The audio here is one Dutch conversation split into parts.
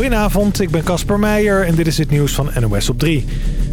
Goedenavond, ik ben Casper Meijer en dit is het nieuws van NOS op 3.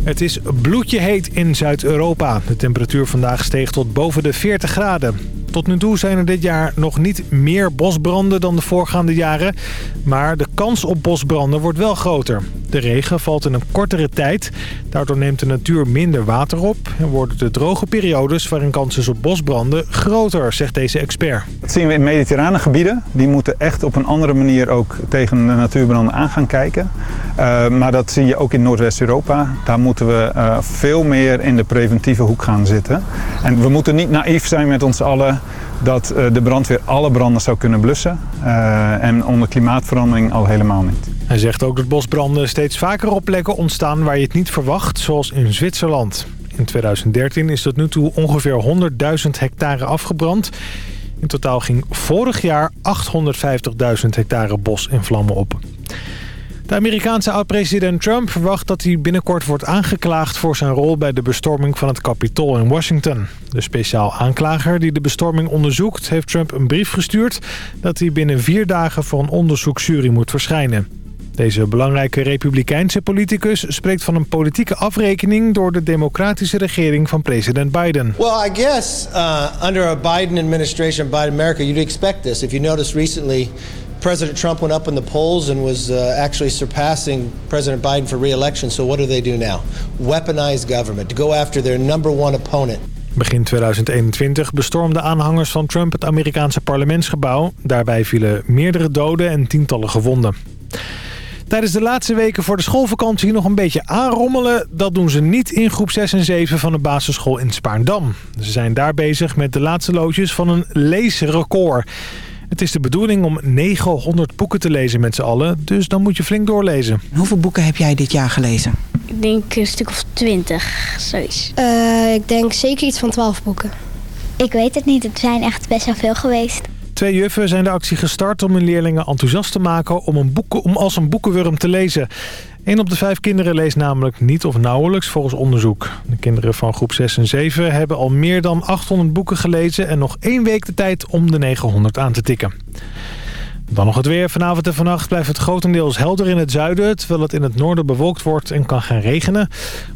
Het is bloedje heet in Zuid-Europa. De temperatuur vandaag steeg tot boven de 40 graden. Tot nu toe zijn er dit jaar nog niet meer bosbranden dan de voorgaande jaren. Maar de kans op bosbranden wordt wel groter. De regen valt in een kortere tijd. Daardoor neemt de natuur minder water op. En worden de droge periodes waarin kans is op bosbranden groter, zegt deze expert. Dat zien we in mediterrane gebieden. Die moeten echt op een andere manier ook tegen de natuurbranden aan gaan kijken. Uh, maar dat zie je ook in Noordwest-Europa. Daar moeten we uh, veel meer in de preventieve hoek gaan zitten. En we moeten niet naïef zijn met ons allen dat uh, de brandweer alle branden zou kunnen blussen. en onder klimaatverandering al helemaal niet. Hij zegt ook dat bosbranden steeds vaker op plekken ontstaan waar je het niet verwacht, zoals in Zwitserland. In 2013 is tot nu toe ongeveer 100.000 hectare afgebrand. In totaal ging vorig jaar 850.000 hectare bos in vlammen op. De Amerikaanse oud-president Trump verwacht dat hij binnenkort wordt aangeklaagd voor zijn rol bij de bestorming van het Capitool in Washington. De speciaal aanklager die de bestorming onderzoekt heeft Trump een brief gestuurd dat hij binnen vier dagen voor een onderzoeksjury moet verschijnen. Deze belangrijke republikeinse politicus spreekt van een politieke afrekening door de democratische regering van president Biden. Well, I guess uh, under a Biden administration, Biden America, you'd expect this. If you noticed recently, President Trump went up in the polls and was uh, actually surpassing President Biden for re-election. So what do they do now? Weaponize government to go after their number one opponent. Begin 2021 bestormden aanhangers van Trump het Amerikaanse parlementsgebouw. Daarbij vielen meerdere doden en tientallen gewonden. Tijdens de laatste weken voor de schoolvakantie nog een beetje aanrommelen. Dat doen ze niet in groep 6 en 7 van de basisschool in Spaarndam. Ze zijn daar bezig met de laatste loodjes van een leesrecord. Het is de bedoeling om 900 boeken te lezen met z'n allen, dus dan moet je flink doorlezen. Hoeveel boeken heb jij dit jaar gelezen? Ik denk een stuk of 20, zoiets. Uh, ik denk zeker iets van 12 boeken. Ik weet het niet, het zijn echt best wel veel geweest. Twee juffen zijn de actie gestart om hun leerlingen enthousiast te maken om, een boeken, om als een boekenwurm te lezen. Een op de vijf kinderen leest namelijk niet of nauwelijks volgens onderzoek. De kinderen van groep 6 en 7 hebben al meer dan 800 boeken gelezen... en nog één week de tijd om de 900 aan te tikken. Dan nog het weer. Vanavond en vannacht blijft het grotendeels helder in het zuiden... terwijl het in het noorden bewolkt wordt en kan gaan regenen.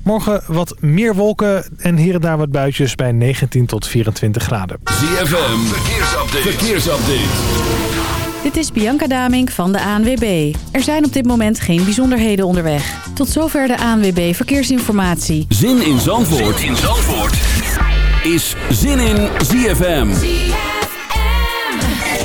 Morgen wat meer wolken en hier en daar wat buitjes bij 19 tot 24 graden. ZFM, verkeersupdate. verkeersupdate. Dit is Bianca Damink van de ANWB. Er zijn op dit moment geen bijzonderheden onderweg. Tot zover de ANWB Verkeersinformatie. Zin in Zandvoort, zin in Zandvoort. is Zin in ZFM.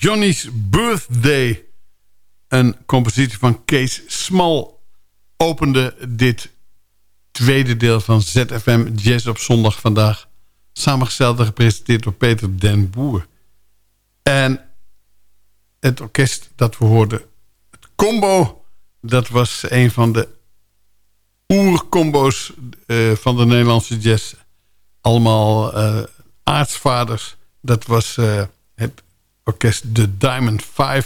Johnny's Birthday. Een compositie van Kees Smal opende dit tweede deel van ZFM Jazz op zondag vandaag. Samengesteld en gepresenteerd door Peter den Boer. En het orkest dat we hoorden, het combo... dat was een van de oercombo's uh, van de Nederlandse jazz. Allemaal uh, aartsvaders. Dat was uh, het orkest The Diamond Five.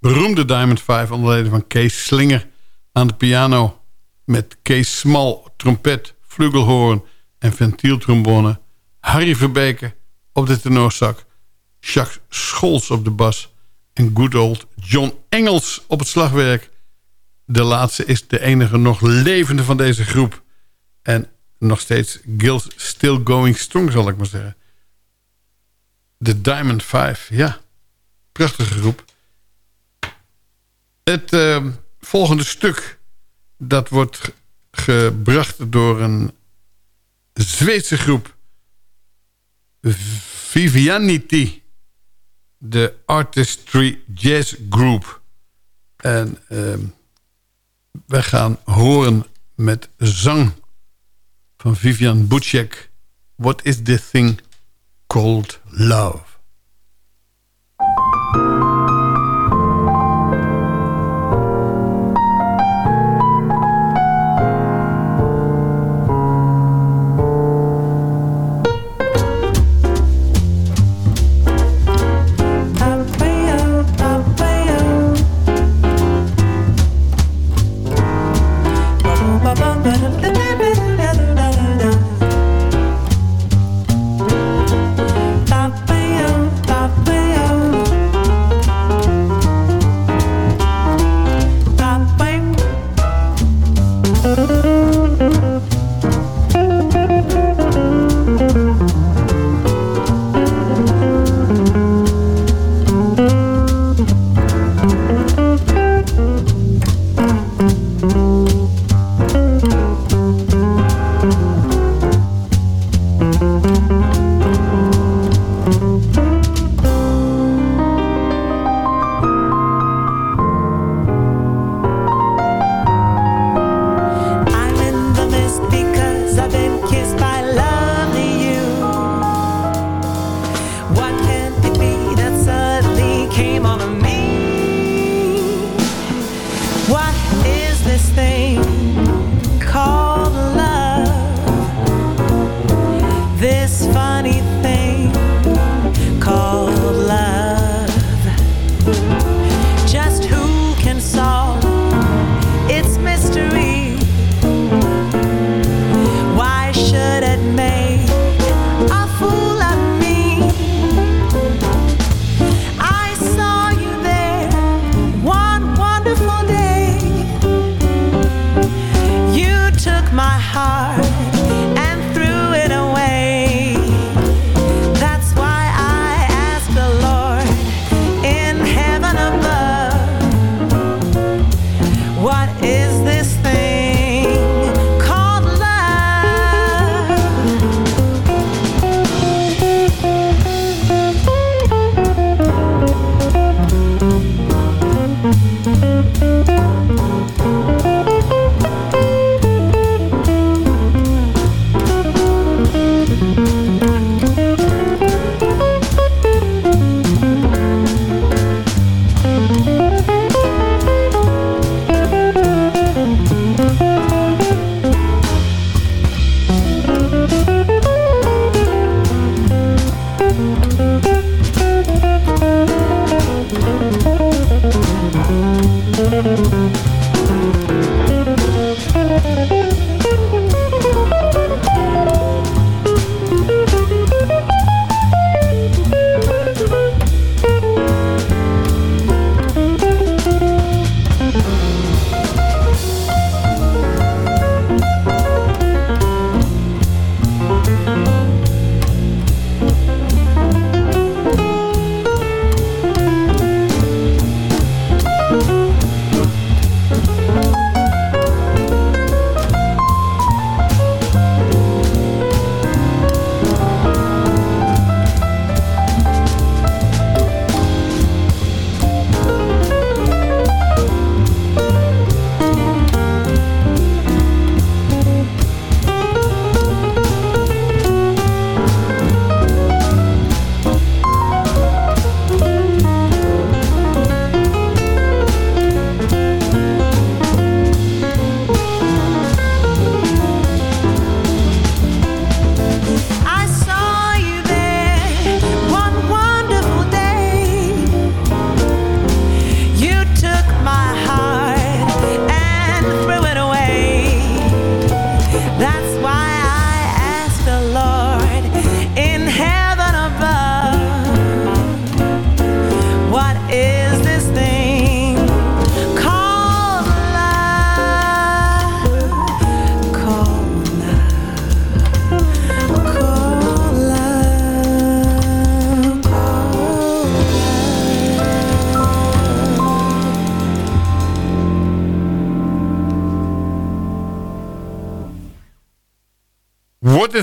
Beroemde Diamond Five onder leiding van Kees Slinger aan de piano. Met Kees Smal, trompet, flugelhoorn en ventieltrombone. Harry Verbeke op de tenorzak. Jacques Scholz op de bas. En good old John Engels op het slagwerk. De laatste is de enige nog levende van deze groep. En nog steeds Gil's still going strong, zal ik maar zeggen. De Diamond Five, ja. Prachtige groep. Het uh, volgende stuk... dat wordt gebracht door een Zweedse groep. Vivianity. De Artistry Jazz Group. En... Uh, we gaan horen met zang van Vivian Butchek. What is this thing called love?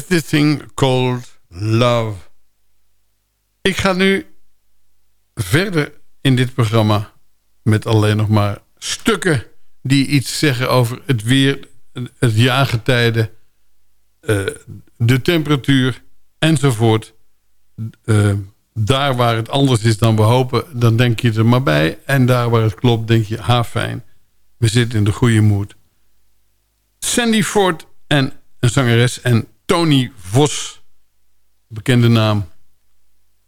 This thing called love? Ik ga nu verder in dit programma met alleen nog maar stukken die iets zeggen over het weer, het jaargetijde, uh, de temperatuur enzovoort. Uh, daar waar het anders is dan we hopen, dan denk je er maar bij. En daar waar het klopt, denk je, ha fijn, we zitten in de goede moed. Sandy Ford en een zangeres en Tony Vos, bekende naam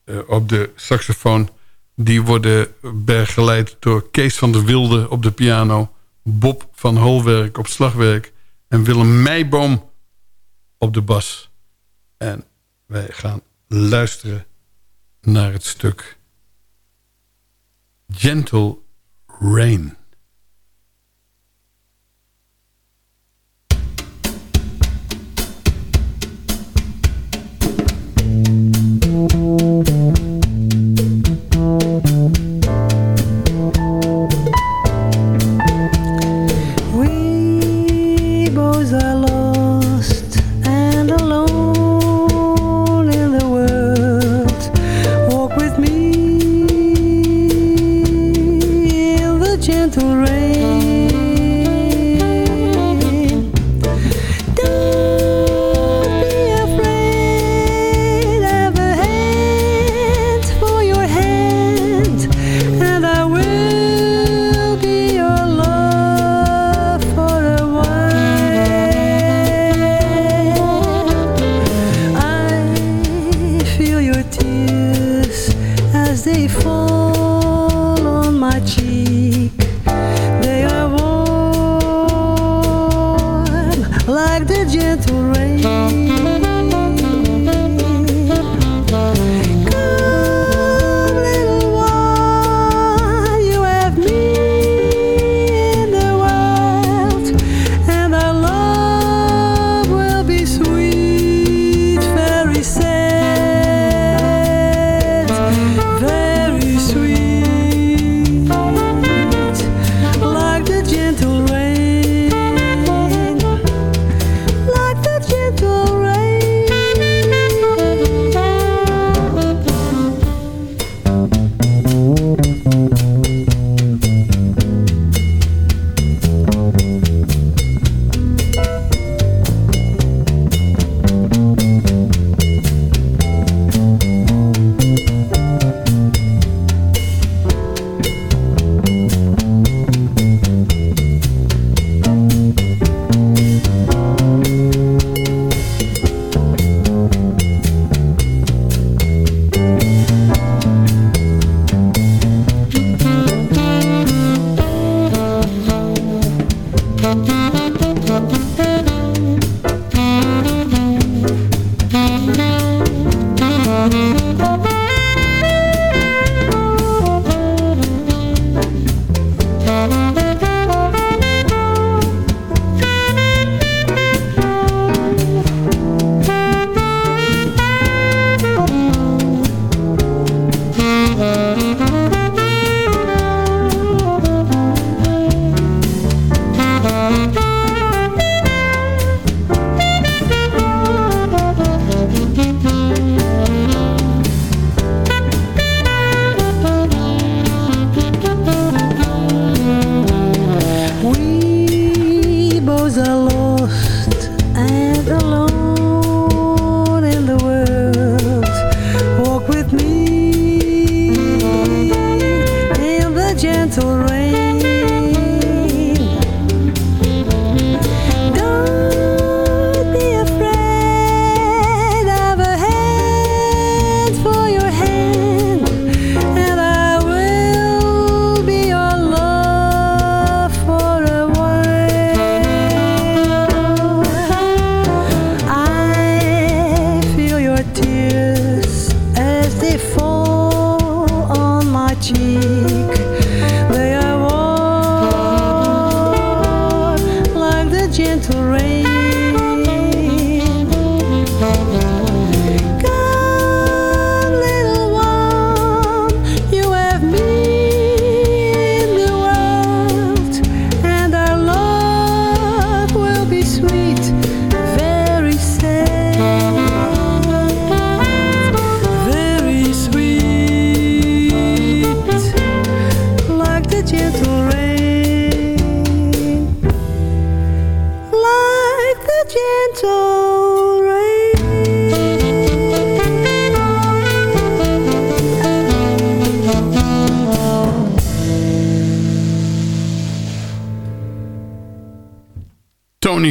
uh, op de saxofoon. Die worden begeleid door Kees van der Wilde op de piano... Bob van Holwerk op slagwerk... en Willem Meijboom op de bas. En wij gaan luisteren naar het stuk Gentle Rain.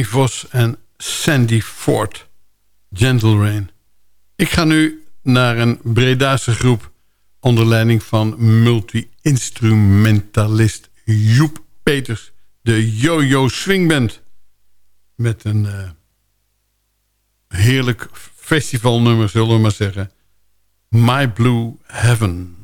Vos en Sandy Ford. Gentle Rain. Ik ga nu naar een Bredaanse groep... onder leiding van multi-instrumentalist Joep Peters. De Yo-Yo Swing Band. Met een uh, heerlijk festivalnummer, zullen we maar zeggen. My Blue Heaven.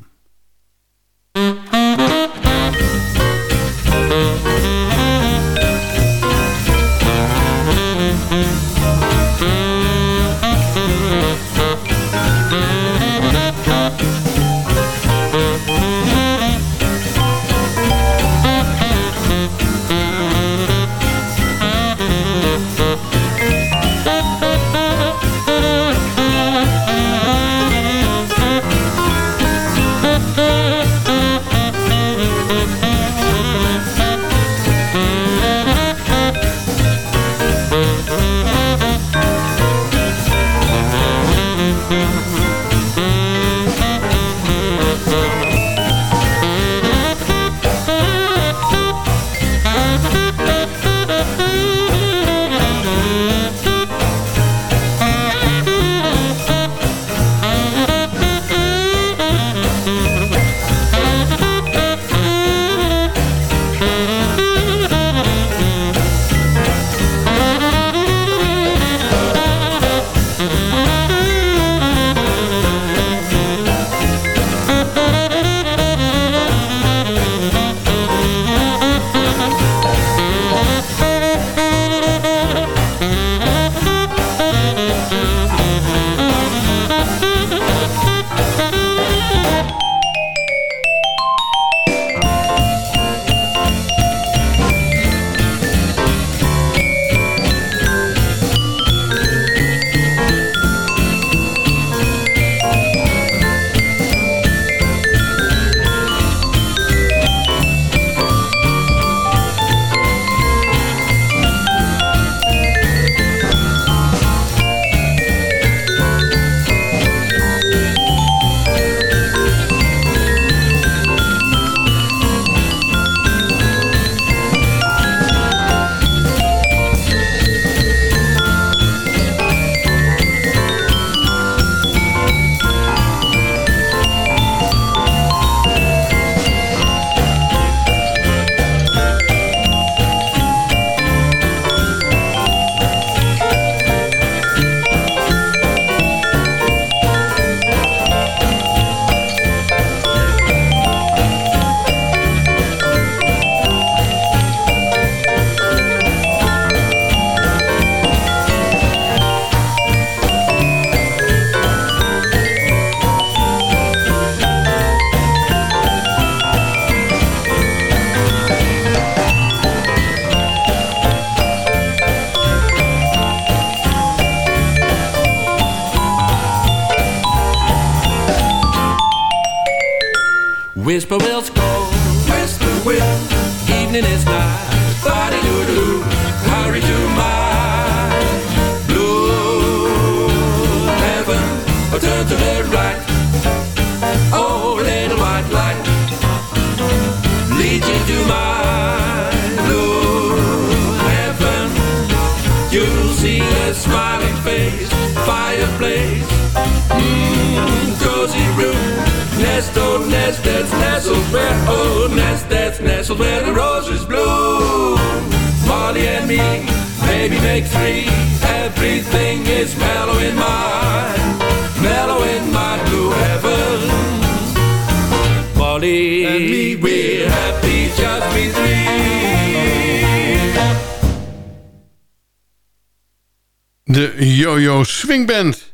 Band.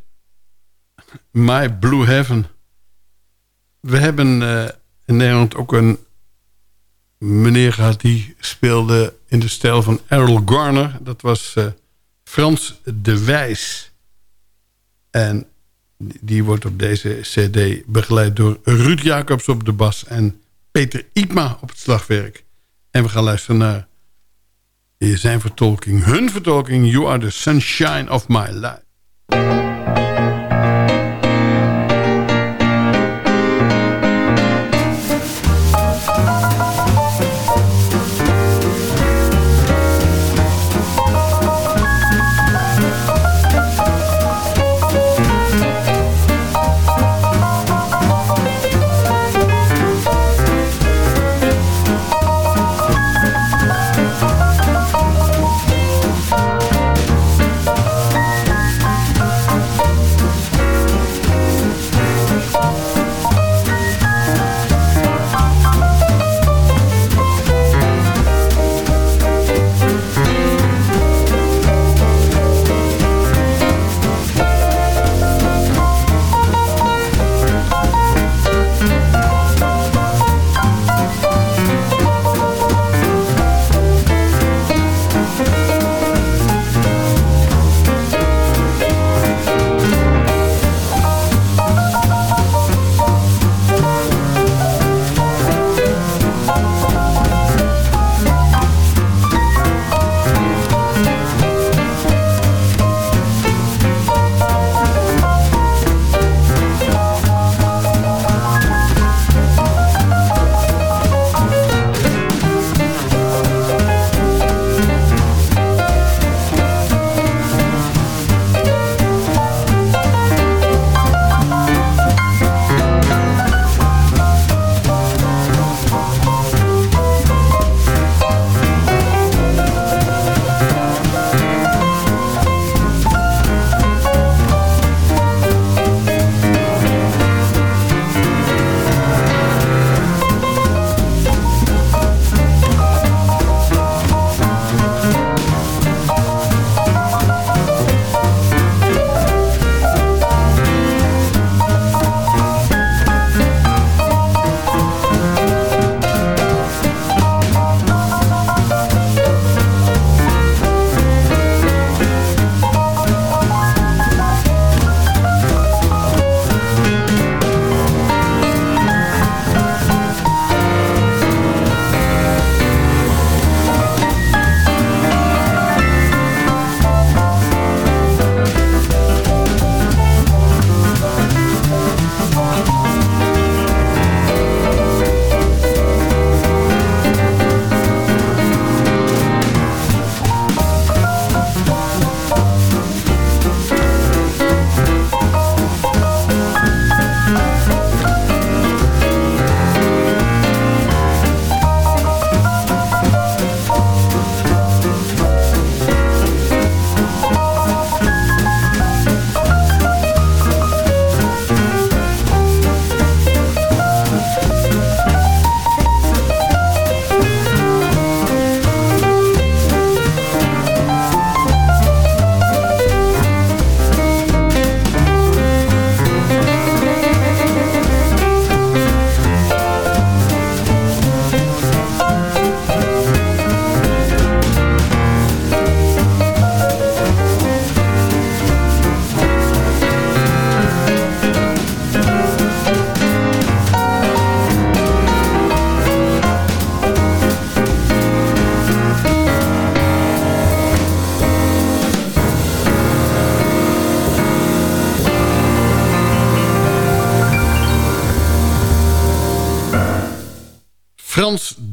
My Blue Heaven. We hebben uh, in Nederland ook een meneer gehad... die speelde in de stijl van Errol Garner. Dat was uh, Frans de Wijs. En die wordt op deze cd begeleid door Ruud Jacobs op de bas... en Peter Iepma op het slagwerk. En we gaan luisteren naar zijn vertolking, hun vertolking... You are the sunshine of my life. Frans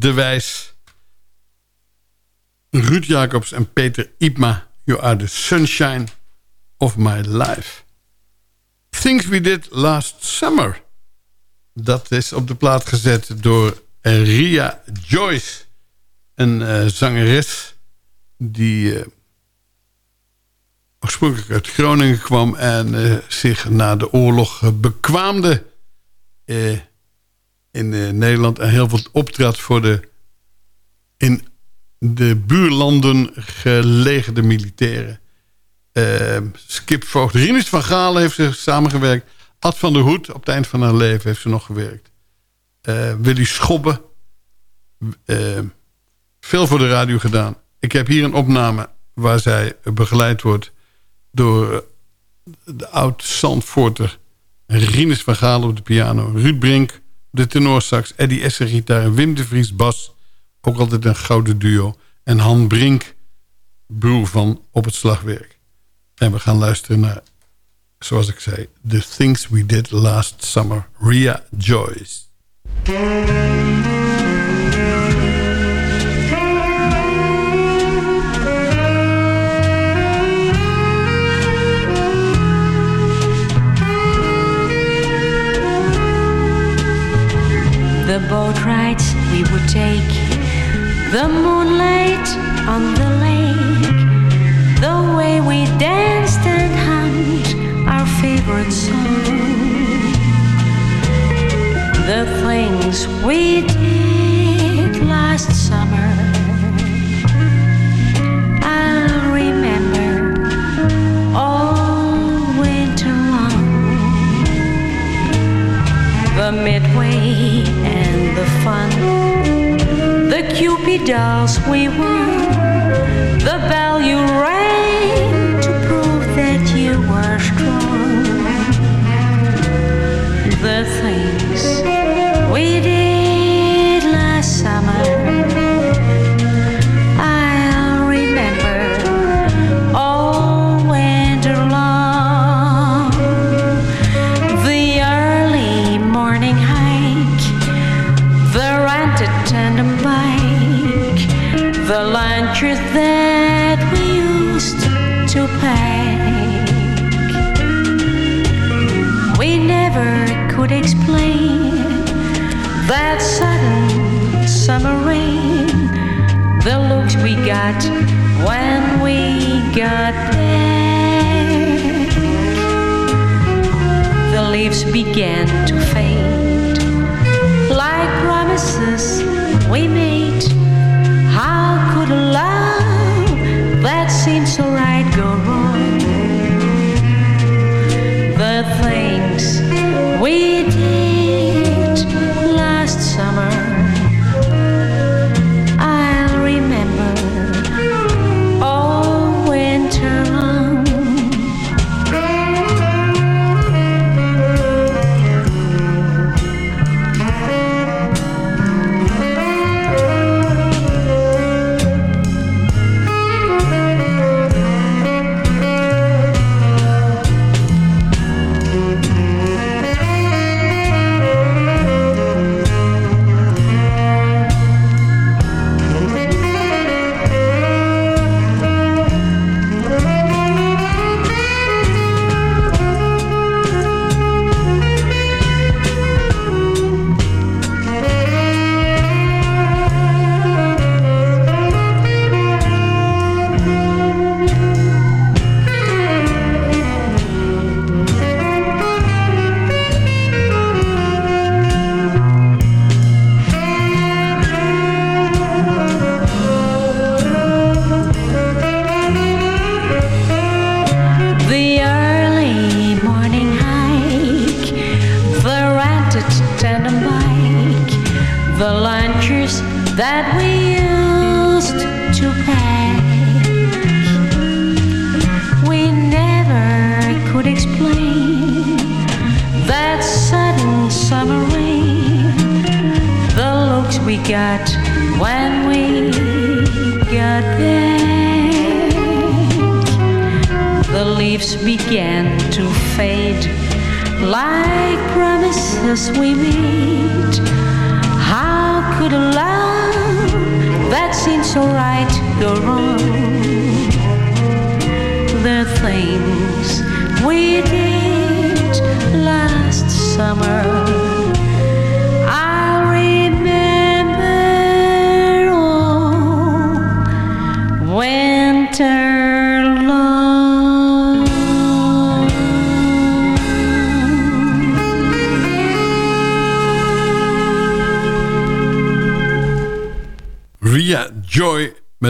de Wijs, Ruud Jacobs en Peter Ipma. You are the sunshine of my life. Things We Did Last Summer. Dat is op de plaat gezet door Ria Joyce. Een uh, zangeres die uh, oorspronkelijk uit Groningen kwam... en uh, zich na de oorlog bekwaamde in Nederland... en heel veel optrad voor de in de buurlanden gelegerde militairen. Skip Voogd, Rinus van Galen heeft zich samengewerkt... Ad van der Hoed, op het eind van haar leven heeft ze nog gewerkt. Uh, Willy Schobbe. Uh, veel voor de radio gedaan. Ik heb hier een opname waar zij begeleid wordt... door de oud-Zandvoorter Rinus van Galen op de piano... Ruud Brink de tenorsax, Eddie Esser gitaar... Wim de Vries bas, ook altijd een gouden duo... en Han Brink, broer van op het slagwerk. En we gaan luisteren naar zoals ik zei, The Things We Did Last Summer, Ria Joyce. The boat rides we would take, the moonlight on the lake, the way we danced and hummed our favorite song. The things we did last summer. The midway and the fun. The Cupid dolls we won. The bell you explain that sudden summer rain, the looks we got when we got there. The leaves began to fade like promises we made. How could a love that seemed so right go wrong? The things we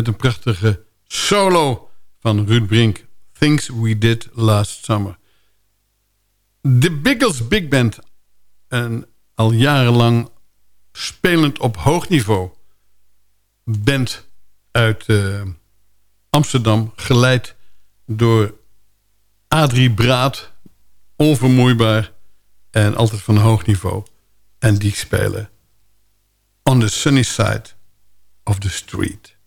met een prachtige solo van Ruud Brink. Things We Did Last Summer. De Biggles Big Band. Een al jarenlang spelend op hoog niveau. Band uit eh, Amsterdam. Geleid door Adrie Braat. Onvermoeibaar. En altijd van hoog niveau. En die spelen On the Sunny Side of the Street.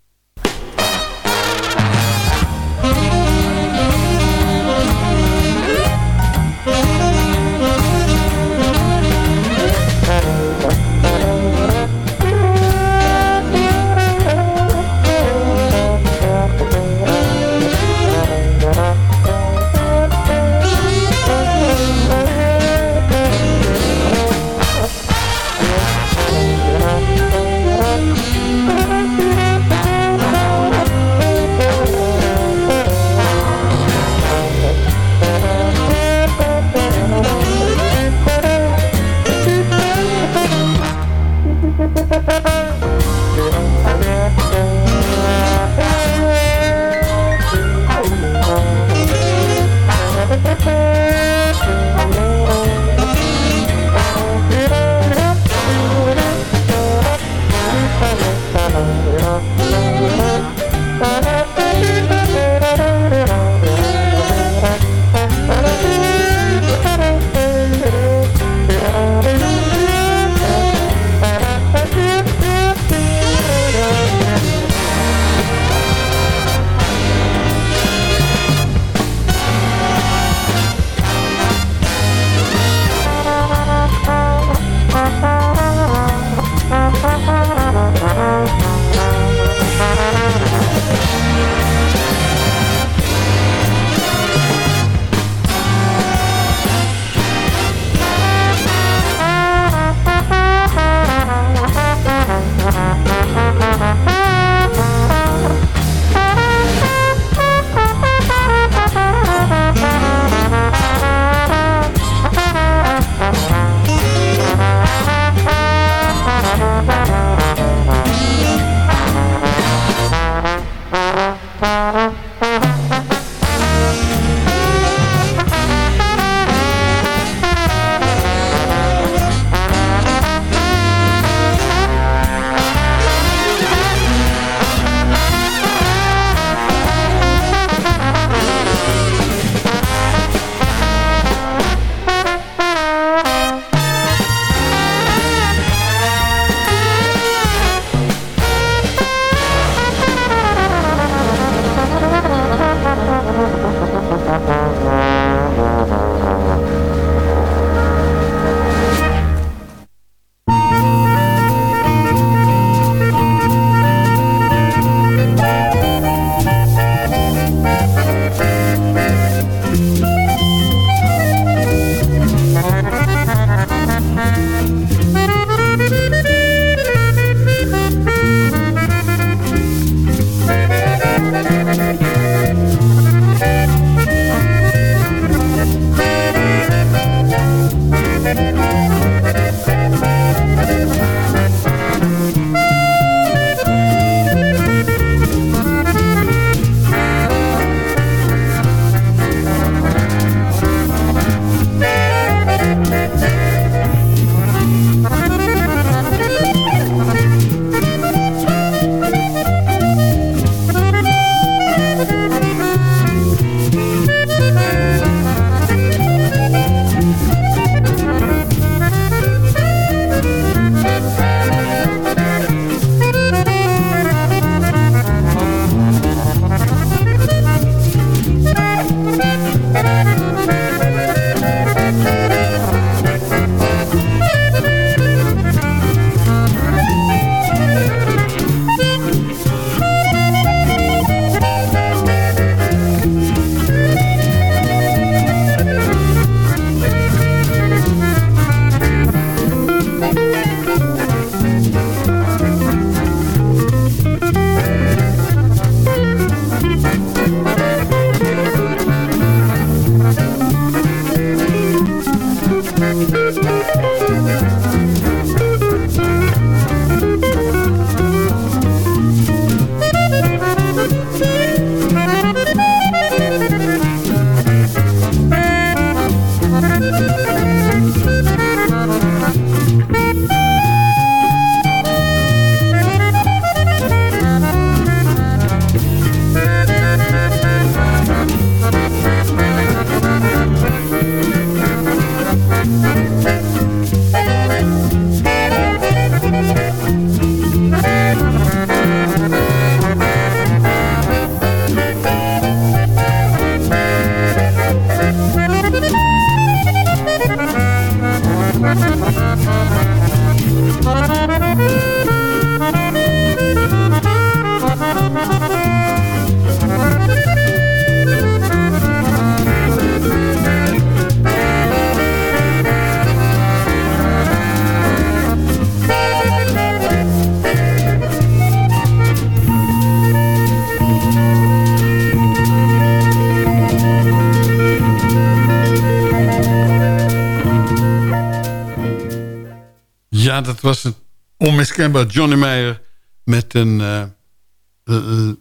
Ja, dat was het onmiskenbaar Johnny Meyer met een, eh, eh, eh,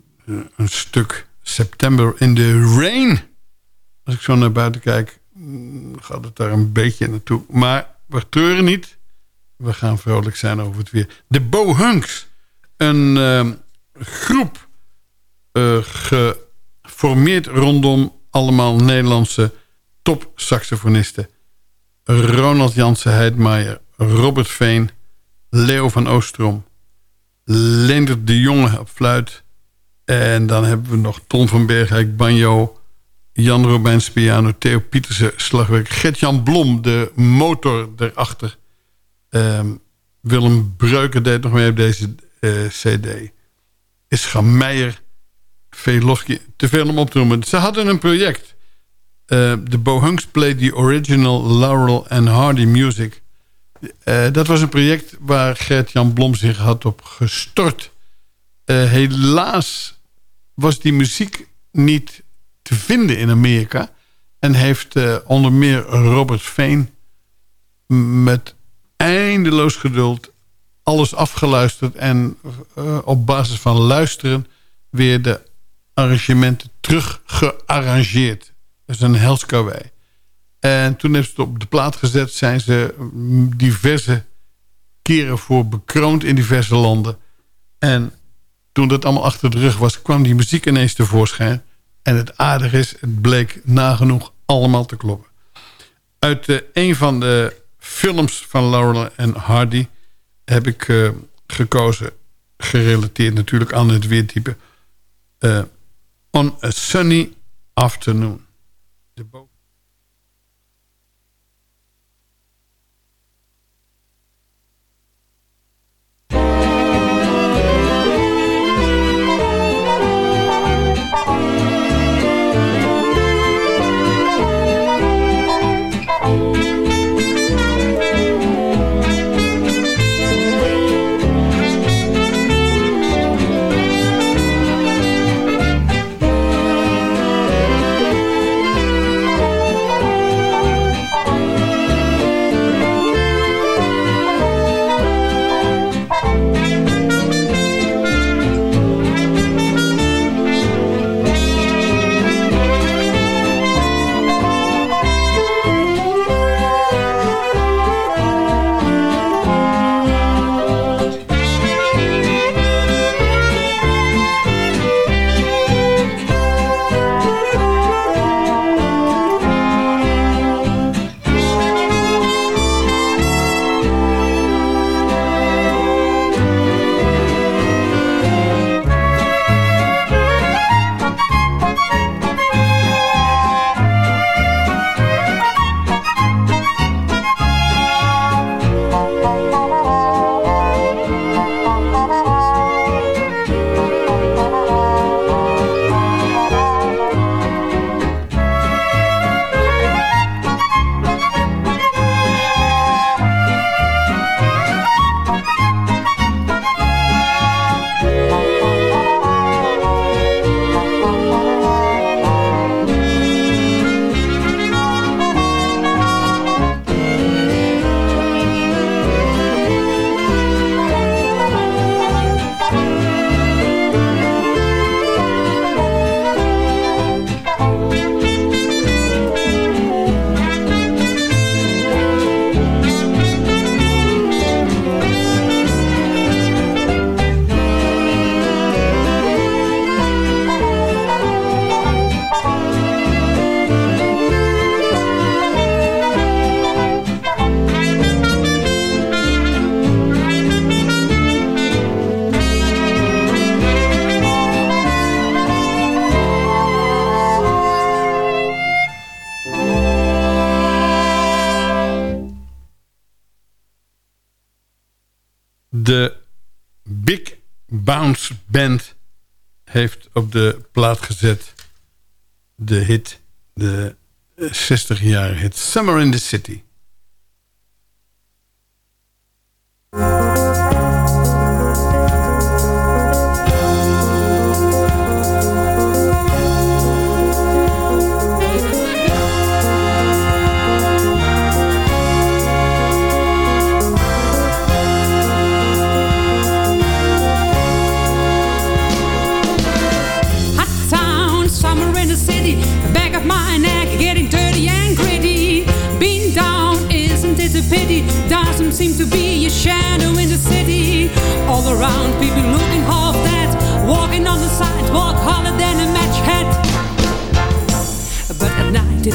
een stuk September in the Rain. Als ik zo naar buiten kijk, mm, gaat het daar een beetje naartoe. Maar we treuren niet. We gaan vrolijk zijn over het weer. De Bohunks. Een groep geformeerd rondom allemaal Nederlandse top-saxofonisten. Ronald Jansen Heidmaier, Robert Veen, Leo van Oostrom, Leendert de Jonge op fluit. En dan hebben we nog Ton van Bergijk, banjo, Jan Robijns piano, Theo Pietersen slagwerk, Gert-Jan Blom, de motor erachter. Um, Willem Breuker deed nog mee op deze uh, cd. Ischa Meijer, Velofsky, te veel om op te noemen. Ze hadden een project. Uh, de Bohunks played the original Laurel and Hardy music. Uh, dat was een project waar Gert-Jan Blom zich had op gestort. Uh, helaas was die muziek niet te vinden in Amerika. En heeft uh, onder meer Robert Veen met eindeloos geduld alles afgeluisterd. En op basis van luisteren weer de arrangementen terug gearrangeerd. Dat is een helskawei. En toen hebben ze het op de plaat gezet. Zijn ze diverse keren voor bekroond in diverse landen. En toen dat allemaal achter de rug was... kwam die muziek ineens tevoorschijn. En het aardige is, het bleek nagenoeg allemaal te kloppen. Uit uh, een van de films van Laurel en Hardy... heb ik uh, gekozen, gerelateerd natuurlijk aan het weertype... Uh, On a Sunny Afternoon. De De de plaat gezet de hit, de 60-jarige hit Summer in the City.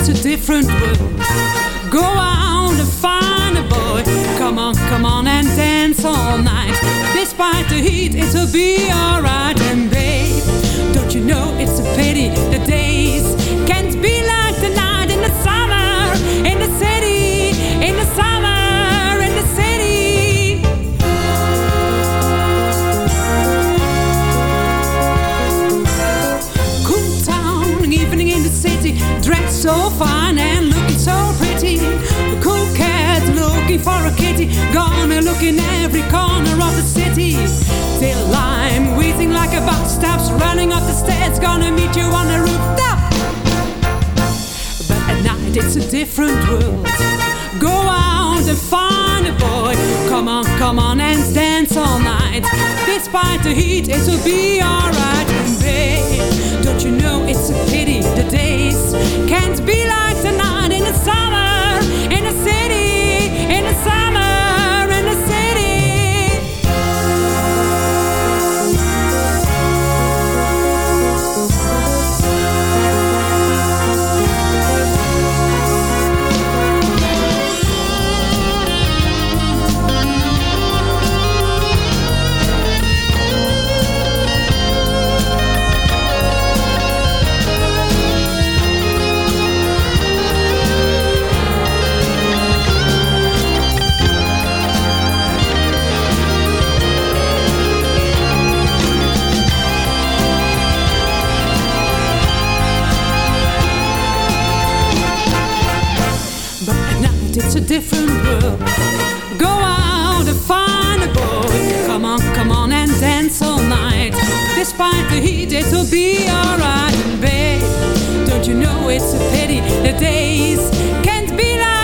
A different world. Go out and find a boy. Come on, come on and dance all night. Despite the heat, it'll be alright. And babe, don't you know it's a pity the days looking for a kitty, gonna look in every corner of the city. Till I'm wheezing like a bus stops, running up the stairs, gonna meet you on the rooftop. But at night it's a different world. Go out and find a boy. Come on, come on and dance all night. Despite the heat, it'll be alright. And babe, don't you know it's a pity the days can't be like the night in the summer, it's a different world. Go out and find a boy. Come on, come on and dance all night. Despite the heat, it'll be alright. Babe, don't you know it's a pity the days can't be like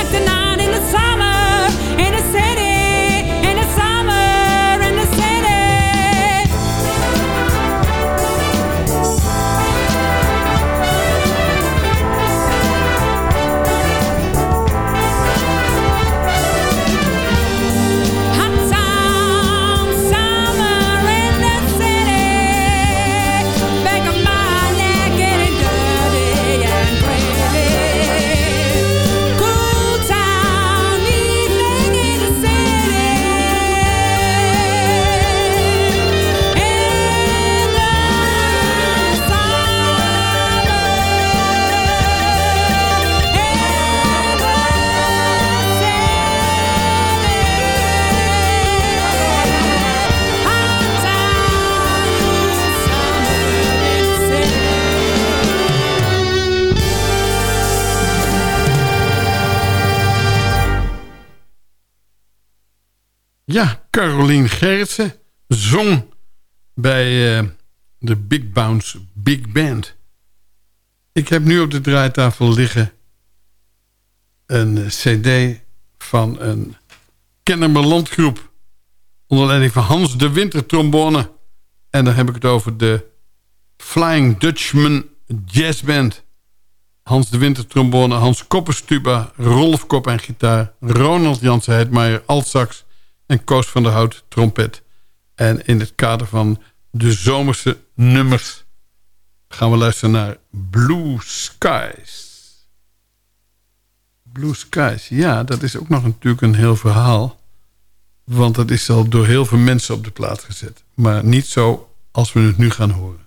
Carolien Gerritsen zong bij eh, de Big Bounce Big Band. Ik heb nu op de draaitafel liggen een cd van een Kennemerlandgroep. Onder leiding van Hans de Winter trombone. En dan heb ik het over de Flying Dutchman Jazz Band. Hans de Winter trombone, Hans Kopperstuba, Rolf Kop en gitaar... Ronald Jansen Heidmeijer altsax en Koos van der Hout trompet. En in het kader van de zomerse nummers... gaan we luisteren naar Blue Skies. Blue Skies, ja, dat is ook nog natuurlijk een heel verhaal. Want dat is al door heel veel mensen op de plaat gezet. Maar niet zo als we het nu gaan horen.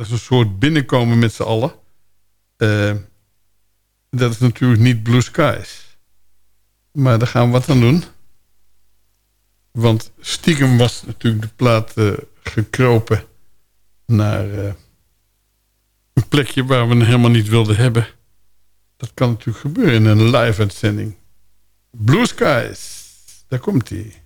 Dat is een soort binnenkomen met z'n allen. eh, dat is natuurlijk niet Blue Skies. Maar daar gaan we wat aan doen. Want stiekem was natuurlijk de plaat eh, gekropen naar eh, een plekje waar we hem helemaal niet wilden hebben. Dat kan natuurlijk gebeuren in een live uitzending. Blue Skies, daar komt hij.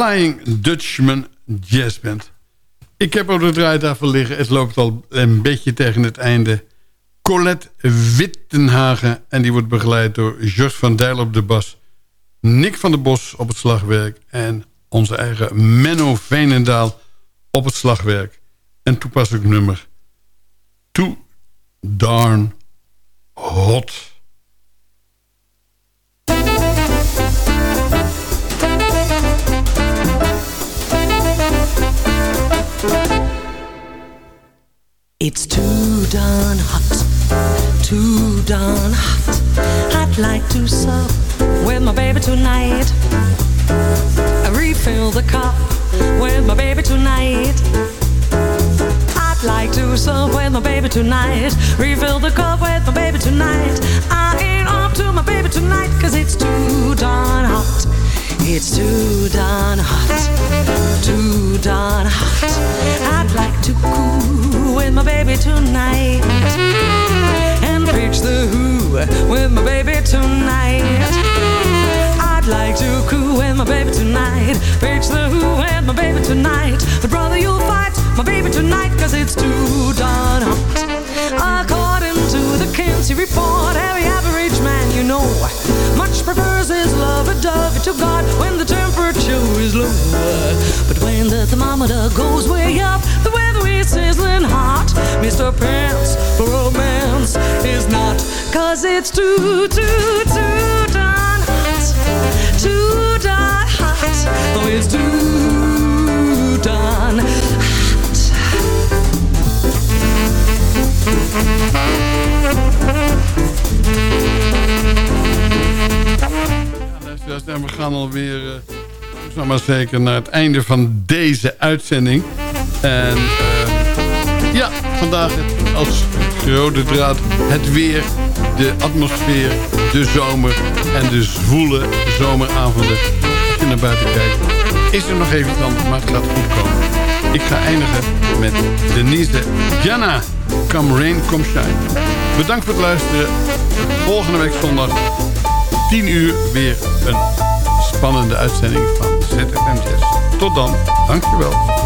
Flying Dutchman Jazz Band. Ik heb op de draaitafel liggen. Het loopt al een beetje tegen het einde. Colette Wittenhagen. En die wordt begeleid door Jos van Dijl op de bas. Nick van der Bos op het slagwerk. En onze eigen Menno Veenendaal op het slagwerk. En toepasselijk nummer. Too Darn Hot. It's too darn hot, too darn hot. I'd like to sup with my baby tonight. Refill the cup with my baby tonight. I'd like to sup with my baby tonight. Refill the cup with my baby tonight. I ain't up to my baby tonight, cause it's too darn hot. It's too darn hot, too darn hot. I'd like to coo with my baby tonight and preach the who with my baby tonight. I'd like to coo with my baby tonight, preach the who with my baby tonight. The brother, you'll fight my baby tonight, cause it's too darn hot. According to the Kinsey report, every average man you know much prefers dove to God when the temperature is low. But when the thermometer goes way up, the weather is sizzling hot. Mr. Pants for romance is not, cause it's too, too, too darn hot. Too darn hot. Oh, it's too darn hot. En we gaan alweer, uh, maar zeker, naar het einde van deze uitzending. En uh, ja, vandaag als grote draad het weer, de atmosfeer, de zomer en de zwoele zomeravonden. Als je naar buiten kijkt, is er nog even anders, maar het goed komen. Ik ga eindigen met Denise Jana. Come rain, come shine. Bedankt voor het luisteren. Volgende week zondag 10 uur weer een spannende uitzending van ZFM Jazz. Tot dan, dankjewel.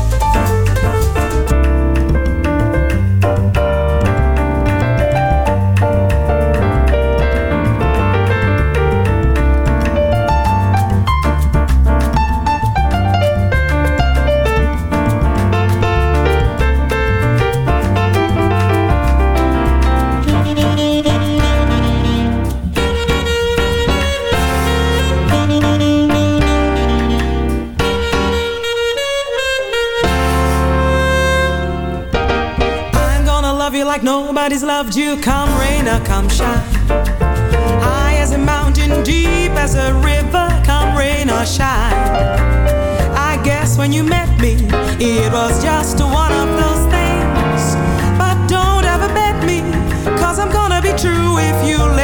Nobody's loved you. Come rain or come shine. High as a mountain, deep as a river. Come rain or shine. I guess when you met me, it was just one of those things. But don't ever bet me, cause I'm gonna be true if you let